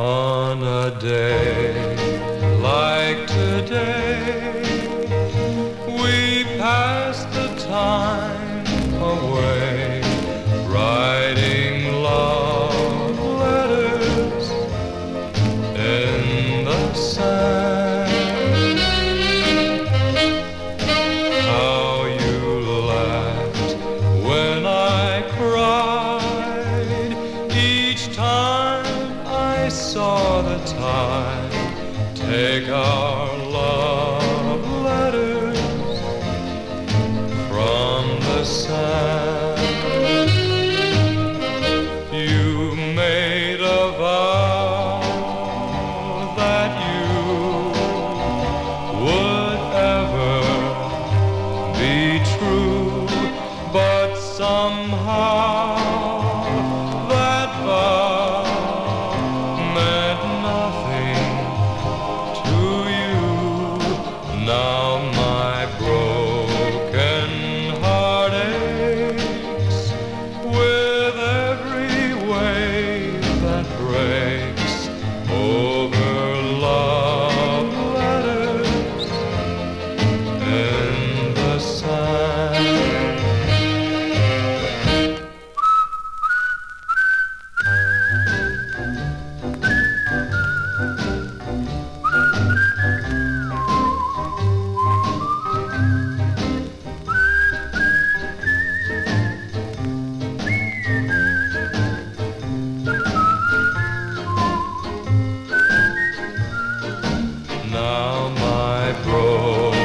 On a day like today, we pass the time away, writing love letters in the sand. How you laughed when I cried each time saw the tide take our love letters from the sand. You made a vow that you would ever be true, but somehow. down my road.